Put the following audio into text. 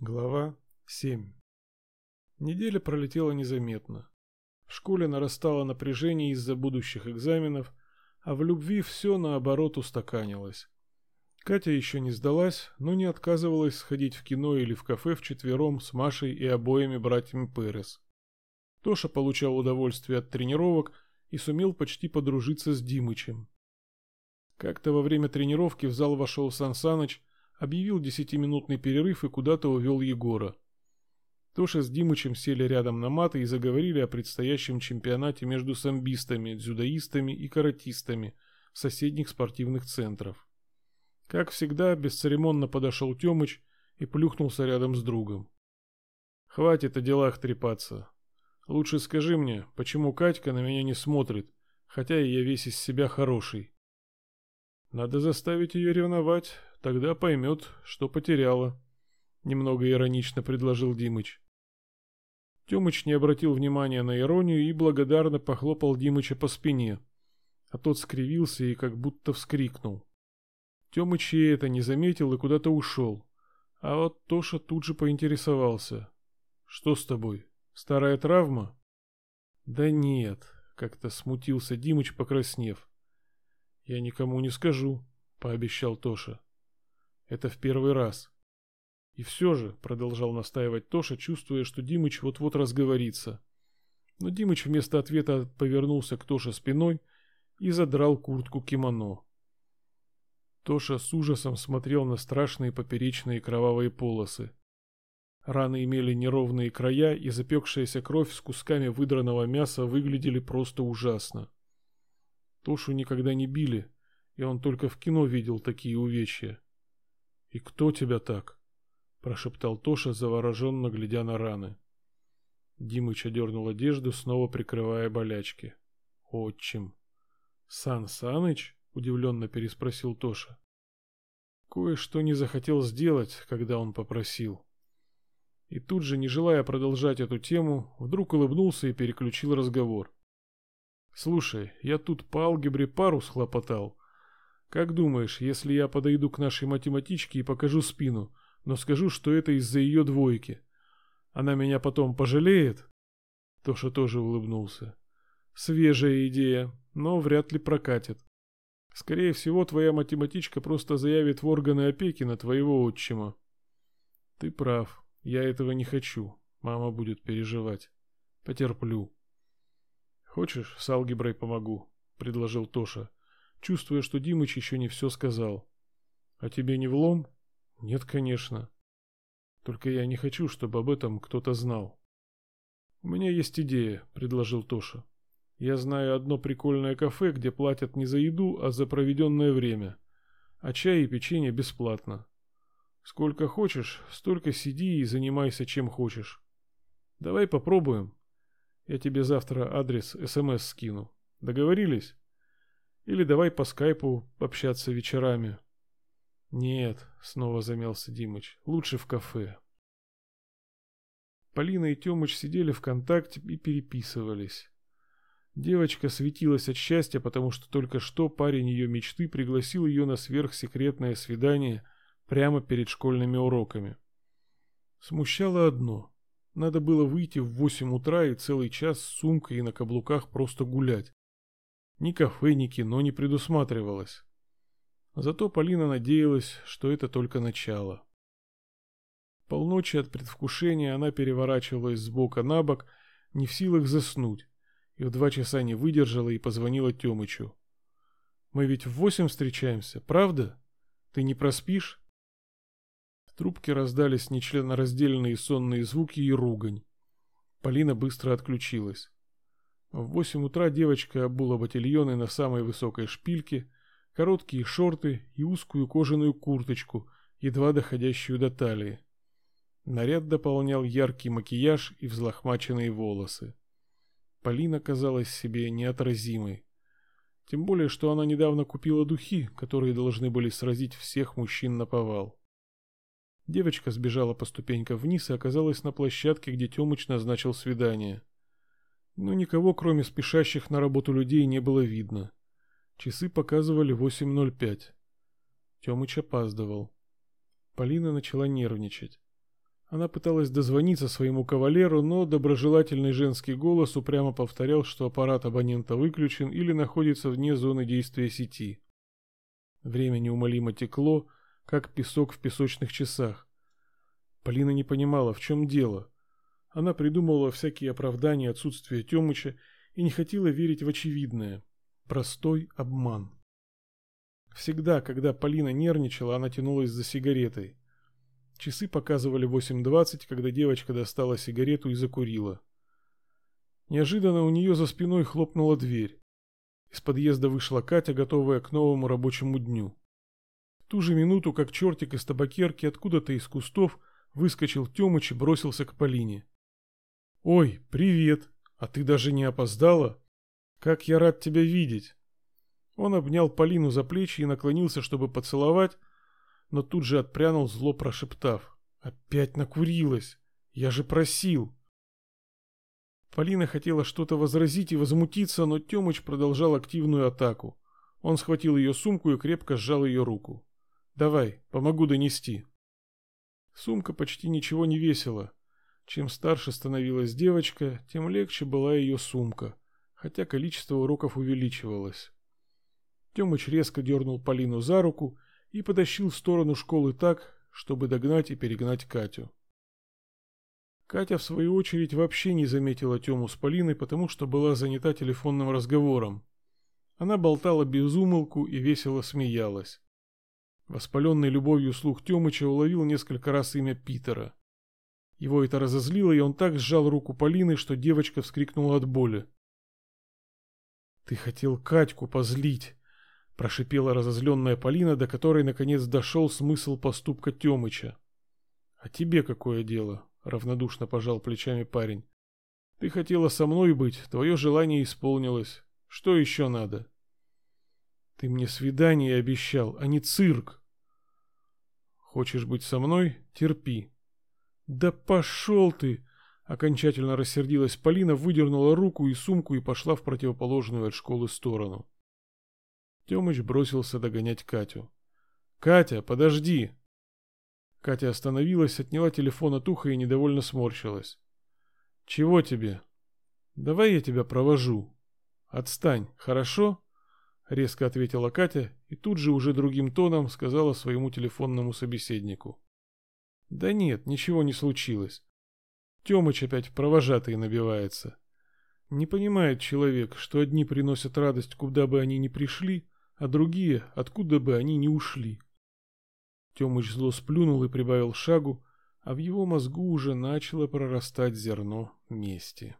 Глава 7 Неделя пролетела незаметно. В школе нарастало напряжение из-за будущих экзаменов, а в любви все наоборот устаканилось. Катя еще не сдалась, но не отказывалась сходить в кино или в кафе вчетвером с Машей и обоими братьями Перес. Тоша получал удовольствие от тренировок и сумел почти подружиться с Димычем. Как-то во время тренировки в зал вошел Сан Саныч объявил десятиминутный перерыв и куда-то увел Егора. Тоша с Димычем сели рядом на маты и заговорили о предстоящем чемпионате между самбистами, дзюдоистами и каратистами соседних спортивных центров. Как всегда, бесцеремонно подошел Тёмыч и плюхнулся рядом с другом. «Хватит о делах трепаться. Лучше скажи мне, почему Катька на меня не смотрит, хотя и я весь из себя хороший?» «Надо заставить ее ревновать, Тогда поймет, что потеряла. Немного иронично предложил Димыч. Тёмыч не обратил внимания на иронию и благодарно похлопал Димыча по спине, а тот скривился и как будто вскрикнул. Тёмыч и это не заметил и куда-то ушел, а вот Тоша тут же поинтересовался. «Что с тобой? Старая травма?» «Да нет», — как-то смутился Димыч, покраснев. «Я никому не скажу», — пообещал Тоша. Это в первый раз. И все же, продолжал настаивать Тоша, чувствуя, что Димыч вот-вот разговорится. Но Димыч вместо ответа повернулся к Тоше спиной и задрал куртку кимоно. Тоша с ужасом смотрел на страшные поперечные кровавые полосы. Раны имели неровные края, и запекшаяся кровь с кусками выдранного мяса выглядели просто ужасно. Тошу никогда не били, и он только в кино видел такие увечья. «И кто тебя так?» – прошептал Тоша, завороженно глядя на раны. Димыч одернул одежду, снова прикрывая болячки. «Отчим». «Сан Саныч?» – удивленно переспросил Тоша. Кое-что не захотел сделать, когда он попросил. И тут же, не желая продолжать эту тему, вдруг улыбнулся и переключил разговор. «Слушай, я тут по алгебре пару схлопотал, как думаешь, если я подойду к нашей математичке и покажу спину, но скажу, что это из-за ее двойки, она меня потом пожалеет? Тоша тоже улыбнулся. Свежая идея, но вряд ли прокатит. Скорее всего, твоя математичка просто заявит в органы опеки на твоего отчима. Ты прав, я этого не хочу. Мама будет переживать. Потерплю. Хочешь, с алгеброй помогу, предложил Тоша чувствуя, что Димыч еще не все сказал. «А тебе не влом?» «Нет, конечно. Только я не хочу, чтобы об этом кто-то знал». «У меня есть идея», — предложил Тоша. «Я знаю одно прикольное кафе, где платят не за еду, а за проведенное время. А чай и печенье бесплатно. Сколько хочешь, столько сиди и занимайся чем хочешь. Давай попробуем. Я тебе завтра адрес СМС скину. Договорились?» Или давай по скайпу общаться вечерами. Нет, снова замялся Димыч. Лучше в кафе. Полина и Тёмыч сидели в контакте и переписывались. Девочка светилась от счастья, потому что только что парень ее мечты пригласил ее на сверхсекретное свидание прямо перед школьными уроками. Смущало одно. Надо было выйти в восемь утра и целый час с сумкой и на каблуках просто гулять. Ни кафе, ни кино не предусматривалось. Зато Полина надеялась, что это только начало. Полночи от предвкушения она переворачивалась с бока на бок, не в силах заснуть, и в два часа не выдержала и позвонила Тёмычу. «Мы ведь в восемь встречаемся, правда? Ты не проспишь?» В трубке раздались нечленораздельные сонные звуки и ругань. Полина быстро отключилась. В восемь утра девочка обула ботильоны на самой высокой шпильке, короткие шорты и узкую кожаную курточку, едва доходящую до талии. Наряд дополнял яркий макияж и взлохмаченные волосы. Полина казалась себе неотразимой. Тем более, что она недавно купила духи, которые должны были сразить всех мужчин на повал. Девочка сбежала по ступенькам вниз и оказалась на площадке, где Тёмыч назначил свидание но никого, кроме спешащих на работу людей, не было видно. Часы показывали 8.05. Тёмыч опаздывал. Полина начала нервничать. Она пыталась дозвониться своему кавалеру, но доброжелательный женский голос упрямо повторял, что аппарат абонента выключен или находится вне зоны действия сети. Время неумолимо текло, как песок в песочных часах. Полина не понимала, в чем дело. Она придумывала всякие оправдания отсутствия Тёмыча и не хотела верить в очевидное. Простой обман. Всегда, когда Полина нервничала, она тянулась за сигаретой. Часы показывали 8.20, когда девочка достала сигарету и закурила. Неожиданно у нее за спиной хлопнула дверь. Из подъезда вышла Катя, готовая к новому рабочему дню. В ту же минуту, как чертик из табакерки откуда-то из кустов, выскочил Тёмыч и бросился к Полине. «Ой, привет! А ты даже не опоздала? Как я рад тебя видеть!» Он обнял Полину за плечи и наклонился, чтобы поцеловать, но тут же отпрянул, зло прошептав. «Опять накурилась! Я же просил!» Полина хотела что-то возразить и возмутиться, но Тёмыч продолжал активную атаку. Он схватил ее сумку и крепко сжал ее руку. «Давай, помогу донести». Сумка почти ничего не весила. Чем старше становилась девочка, тем легче была ее сумка, хотя количество уроков увеличивалось. Тёмыч резко дернул Полину за руку и потащил в сторону школы так, чтобы догнать и перегнать Катю. Катя, в свою очередь, вообще не заметила Тему с Полиной, потому что была занята телефонным разговором. Она болтала без умолку и весело смеялась. Воспаленный любовью слух Темыча уловил несколько раз имя Питера. Его это разозлило, и он так сжал руку Полины, что девочка вскрикнула от боли. «Ты хотел Катьку позлить!» – прошипела разозленная Полина, до которой наконец дошел смысл поступка Темыча. «А тебе какое дело?» равнодушно пожал плечами парень. Ты хотела со мной быть, твое желание исполнилось. Что еще надо? Ты мне свидание обещал, а не цирк. Хочешь быть со мной? Терпи. Да пошел ты! Окончательно рассердилась Полина, выдернула руку и сумку и пошла в противоположную от школы сторону. Тёмыч бросился догонять Катю. «Катя, подожди!» Катя остановилась, отняла телефон от уха и недовольно сморщилась. «Чего тебе?» «Давай я тебя провожу». «Отстань, хорошо?» Резко ответила Катя и тут же уже другим тоном сказала своему телефонному собеседнику. «Да нет, ничего не случилось. Тёмыч опять в провожатые набивается. Не понимает человек, что одни приносят радость, куда бы они ни пришли, а другие, откуда бы они ни ушли. Тёмыч зло сплюнул и прибавил шагу, а в его мозгу уже начало прорастать зерно мести.